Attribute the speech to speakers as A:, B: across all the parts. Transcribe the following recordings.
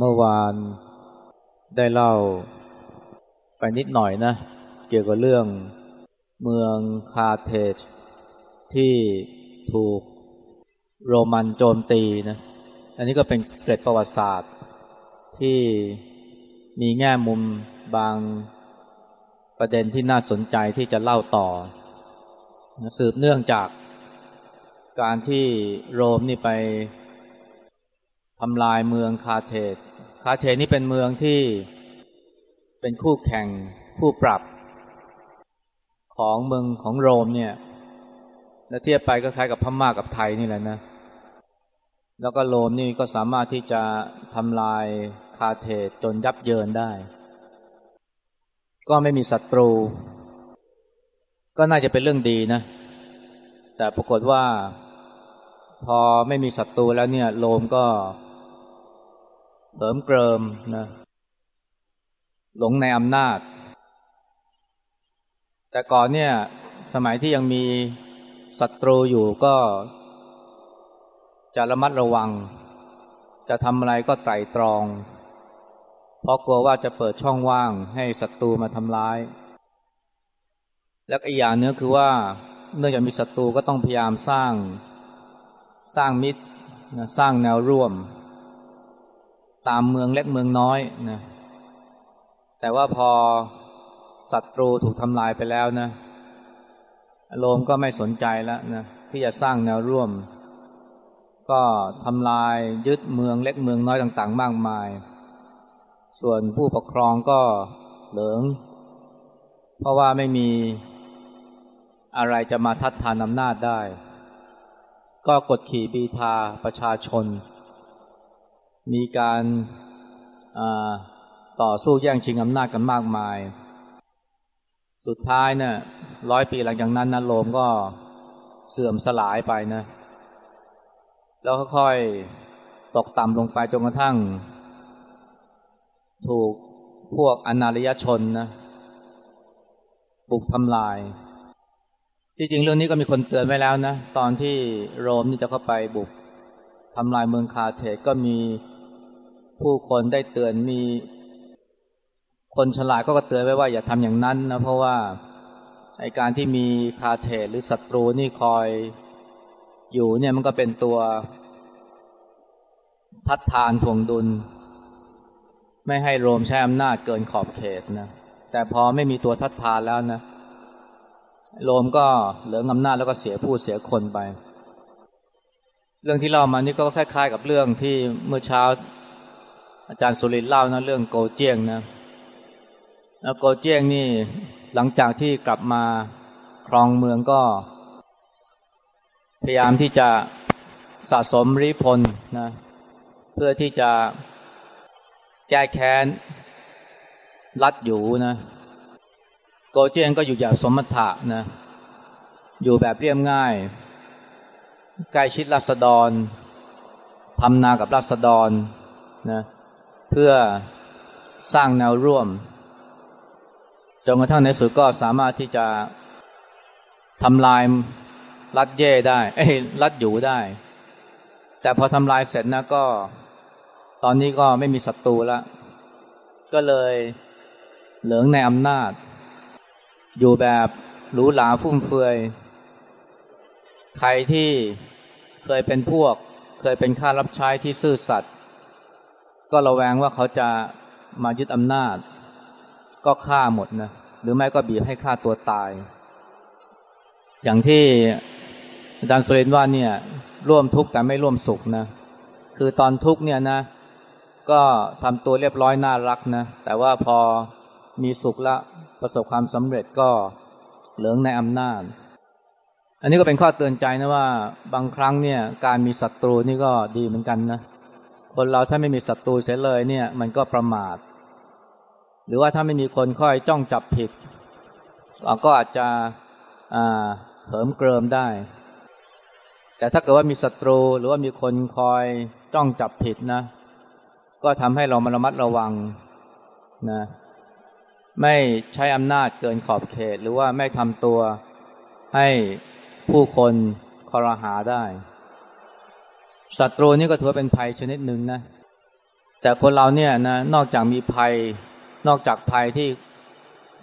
A: เมื่อวานได้เล่าไปนิดหน่อยนะ เกี่ยวกับเรื่องเมืองคาเทจที่ถูกโรมันโจมตีนะ อันนี้ก็เป็นเกร็ดประวัติศาสตร์ ที่มีแง่มุมบางประเด็นที่น่าสนใจที่จะเล่าต่อ สืบเนื่องจากการที่โรมนี่ไป ทำลายเมืองคาร์เธจคาร์เธจนี่เป็นเมืองที่เป็นคู่แข่งคู่ปรับ ของเมืองของโรมเนี่ยและเทียบไปก็คล้ายกับพม่ากับไทยนี่แหละนะ แล้วก็โรมนี่ก็สามารถที่จะทำลายคาร์เธจจนยับเยินได้ ก็ไม่มีศัตรู ก็น่าจะเป็นเรื่องดีนะ แต่ปรากฏว่าพอไม่มีศัตรูแล้วเนี่ย โรมก็ เหิมเกริมนะหลงในอำนาจ แต่ก่อนเนี่ย สมัยที่ยังมีศัตรูอยู่ก็ จะระมัดระวัง จะทำอะไรก็ไตรตรอง เพราะกลัวว่าจะเปิดช่องว่างให้ศัตรูมาทำร้าย และอีกอย่างเนื้อคือว่า เนื่องจากมีศัตรูก็ต้องพยายามสร้าง สร้างมิตรสร้างแนวร่วม ตามเมืองเล็กเมืองน้อยนะแต่ว่าพอศัตรูถูกทำลายไปแล้วนะโรมก็ไม่สนใจแล้วนะที่จะสร้างแนวร่วม ก็ทำลายยึดเมืองเล็กเมืองน้อยต่าง ๆ มากมาย ส่วนผู้ปกครองก็เหลิงเพราะว่าไม่มีอะไรจะมาทัดทานอำนาจได้ ก็กดขี่บีทาประชาชน มีการต่อสู้แย่งชิงอำนาจกันมากมาย สุดท้ายเนี่ยร้อยปีหลังจากนั้นนะโรมก็เสื่อมสลายไปนะ แล้วค่อยๆตกต่ำลงไปจนกระทั่ง ถูกพวกอนารยชนนะบุกทำลาย จริงๆ เรื่องนี้ก็มีคนเตือนไว้แล้วนะ ตอนที่โรมนี่จะเข้าไปบุกทำลายเมืองคาเทก็มี ผู้คนได้เตือนมี คนฉลาดก็เตือนไว้ว่าอย่าทำอย่างนั้นนะเพราะว่าไอการที่มีคาเทหรือศัตรูนี่คอยอยู่เนี่ยมันก็เป็นตัวทัดทานทวงดุล ไม่ให้โรมใช้อำนาจเกินขอบเขตนะแต่พอไม่มีตัวทัดทานแล้วนะโรมก็เหลืองอำนาจแล้วก็เสียผู้เสียคนไป เรื่องที่เล่ามานี่ก็คล้ายๆ กับเรื่องที่เมื่อเช้า อาจารย์สุรินเล่านะเรื่องโกเจียงนะแล้วโกเจียงนี่หลังจากที่กลับมาครองเมืองก็ พยายามที่จะสะสมริพลนะเพื่อที่จะแก้แค้นรัดอยู่นะ โกเจียงก็อยู่อย่างสมถะนะอยู่แบบเรียบง่าย ใกล้ชิดรัษฎรทำนากับรัษฎรนะเพื่อสร้างแนวร่วมจนกระทั่งในสุดก็สามารถที่จะทำลายรัดเย่ได้ เอ้ยรัดอยู่ได้ แต่พอทำลายเสร็จนะก็ ตอนนี้ก็ไม่มีศัตรูแล้วก็เลยเหลืองในอำนาจ อยู่แบบหรูหราฟุ่มเฟือย ใครที่เคยเป็นพวก เคยเป็นข้ารับใช้ที่ซื่อสัตย์ ก็ระแวงว่าเขาจะมายึดอำนาจ ก็ฆ่าหมดนะหรือไม่ก็บีบให้ฆ่าตัวตาย อย่างที่อาจารย์สุเรนว่าเนี่ย ร่วมทุกข์แต่ไม่ร่วมสุขนะคือตอนทุกข์เนี่ยนะ ก็ทำตัวเรียบร้อยน่ารักนะแต่ว่าพอมีสุขละประสบความสำเร็จก็เหลืองในอำนาจ อันนี้ก็เป็นข้อเตือนใจนะว่าบางครั้งเนี่ย การมีศัตรูนี่ก็ดีเหมือนกันนะ คนเราถ้าไม่มีศัตรูเสียเลยเนี่ย มันก็ประมาท หรือว่าถ้าไม่มีคนคอยจ้องจับผิดเราก็อาจจะเหิมเกริมได้ แต่ถ้าเกิดว่ามีศัตรูหรือว่ามีคนคอยจ้องจับผิดนะ ก็ทำให้เรามาระมัดระวังนะไม่ใช้อำนาจเกินขอบเขต หรือว่าไม่ทำตัวให้ผู้คนคอรหาได้ ศัตรูนี่ก็ถือว่าเป็นภัยชนิดหนึ่งนะ แต่คนเราเนี่ยนะนอกจากมีภัย นอกจากภัยที่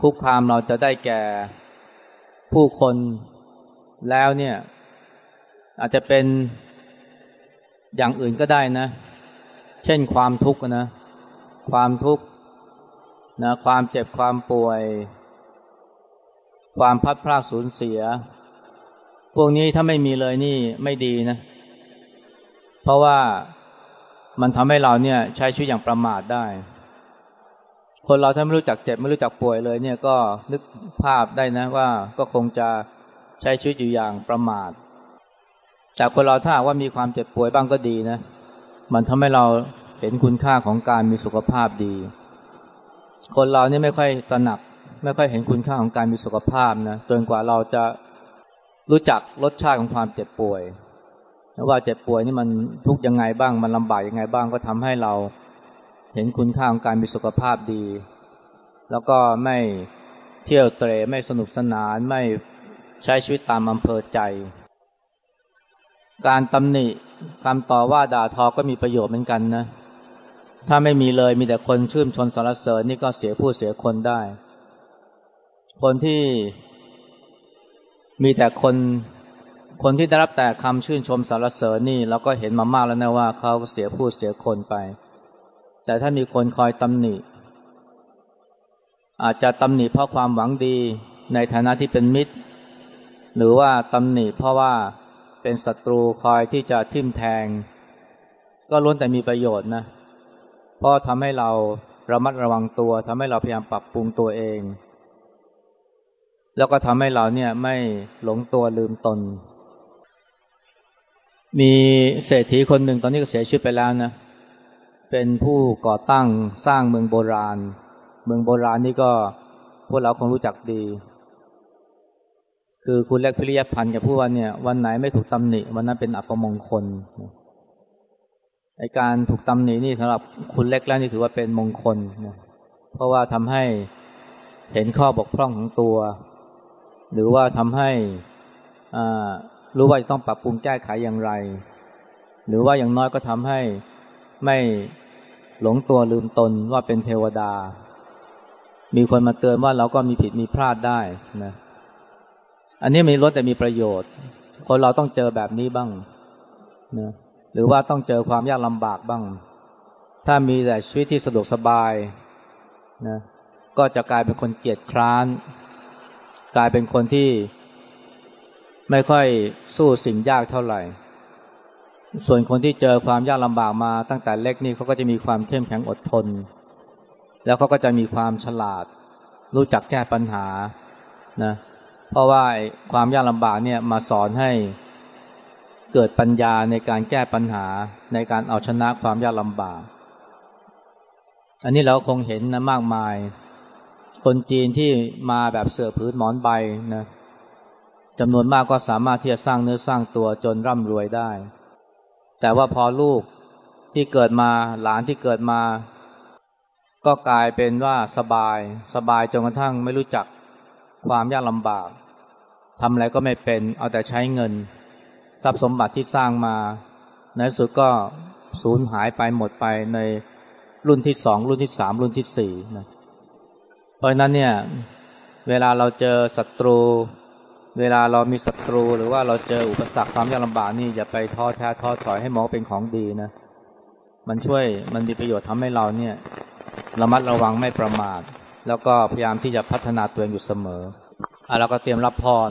A: คุกคามเราจะได้แก่ผู้คนแล้วเนี่ย อาจจะเป็นอย่างอื่นก็ได้นะ เช่นความทุกข์นะ ความทุกข์นะความเจ็บความป่วย ความพัดพลาดสูญเสีย พวกนี้ถ้าไม่มีเลยนี่ไม่ดีนะเพราะว่ามันทำให้เราเนี่ยใช้ชีวิตอย่างประมาทได้ คนเราถ้าไม่รู้จักเจ็บไม่รู้จักป่วยเลย เนี่ยก็นึกภาพได้นะว่าก็คงจะใช้ชีวิตอยู่อย่างประมาท แต่คนเราถ้าว่ามีความเจ็บป่วยบ้างก็ดีนะ มันทำให้เราเห็นคุณค่าของการมีสุขภาพดี คนเราเนี่ยไม่ค่อยตระหนัก ไม่ค่อยเห็นคุณค่าของการมีสุขภาพนะจนกว่าเราจะรู้จักรสชาติของความเจ็บป่วย ว่าเจ็บป่วยนี่มันทุกยังไงบ้าง มันลำบากยังไงบ้างก็ทำให้เราเห็นคุณค่าของการมีสุขภาพดี แล้วก็ไม่เที่ยวเตะไม่สนุกสนานไม่ใช้ชีวิตตามอำเภอใจ การตำหนิคำต่อว่าด่าทอก็มีประโยชน์เหมือนกันนะ ถ้าไม่มีเลยมีแต่คนชื่นชนสรรเสริญนี่ก็เสียผู้เสียคนได้ คนที่มีแต่คน คนที่ได้รับแต่คำชื่นชมสรรเสริญนี่เราก็เห็นมามากแล้วนะว่าเขาเสียผู้เสียคนไป แต่ถ้ามีคนคอยตำหนิ อาจจะตำหนิเพราะความหวังดีในฐานะที่เป็นมิตร หรือว่าตำหนิเพราะว่าเป็นศัตรูคอยที่จะทิ่มแทง ก็ล้วนแต่มีประโยชน์นะเพราะทำให้เราระมัดระวังตัวทำให้เราพยายามปรับปรุงตัวเอง แล้วก็ทำให้เราเนี่ยไม่หลงตัวลืมตน มีเศรษฐีคนหนึ่งตอนนี้ก็เสียชีวิตไปแล้วนะ เป็นผู้ก่อตั้งสร้างเมืองโบราณ เมืองโบราณนี่ก็พวกเราคงรู้จักดี คือคุณเล็กพิริยพันธ์กับผู้ว่าเนี่ย วันไหนไม่ถูกตำหนิวันนั้นเป็นอัปมงคลไอการถูกตำหนินี่สำหรับคุณเล็กแล้วนี่ถือว่าเป็นมงคลนะเพราะว่าทำให้เห็นข้อบกพร่องของตัว หรือว่าทำให้อ่า รู้ว่าจะต้องปรับปรุงแก้ไขอย่างไร หรือว่าอย่างน้อยก็ทำให้ไม่หลงตัวลืมตนว่าเป็นเทวดา มีคนมาเตือนว่าเราก็มีผิดมีพลาดได้นะอันนี้มีลดแต่มีประโยชน์ คนเราต้องเจอแบบนี้บ้างนะหรือว่าต้องเจอความยากลำบากบ้าง ถ้ามีแต่ชีวิตที่สะดวกสบายนะก็จะกลายเป็นคนเกียจคร้าน กลายเป็นคนที่ ไม่ค่อยสู้สิ่งยากเท่าไหร่ ส่วนคนที่เจอความยากลำบากมาตั้งแต่เล็กนี่เขาก็จะมีความเข้มแข็งอดทน แล้วเขาก็จะมีความฉลาด รู้จักแก้ปัญหานะเพราะว่าความยากลำบากเนี่ยมาสอนให้เกิดปัญญาในการแก้ปัญหาในการเอาชนะความยากลำบาก อันนี้เราคงเห็นนะมากมาย คนจีนที่มาแบบเสือพื้นหมอนใบนะ จำนวนมากก็สามารถที่จะสร้างเนื้อสร้างตัวจนร่ำรวยได้ แต่ว่าพอลูกที่เกิดมาหลานที่เกิดมา ก็กลายเป็นว่าสบาย สบายจนกระทั่งไม่รู้จักความยากลำบากทำอะไรก็ไม่เป็น เอาแต่ใช้เงิน ทรัพย์สมบัติที่สร้างมา ในสุดก็สูญหายไปหมดไปในรุ่นที่สองรุ่นที่สามรุ่นที่สี่นะเพราะนั้นเนี่ย เวลาเราเจอศัตรู เวลาเรามีศัตรูหรือว่าเราเจออุปสรรคความยากลำบากนี่อย่าไปท้อแท้ท้อถอยให้มองเป็นของดีนะ มันช่วยมันมีประโยชน์ทำให้เราเนี่ยระมัดระวังไม่ประมาท แล้วก็พยายามที่จะพัฒนาตัวเองอยู่เสมออะเราก็เตรียมรับพร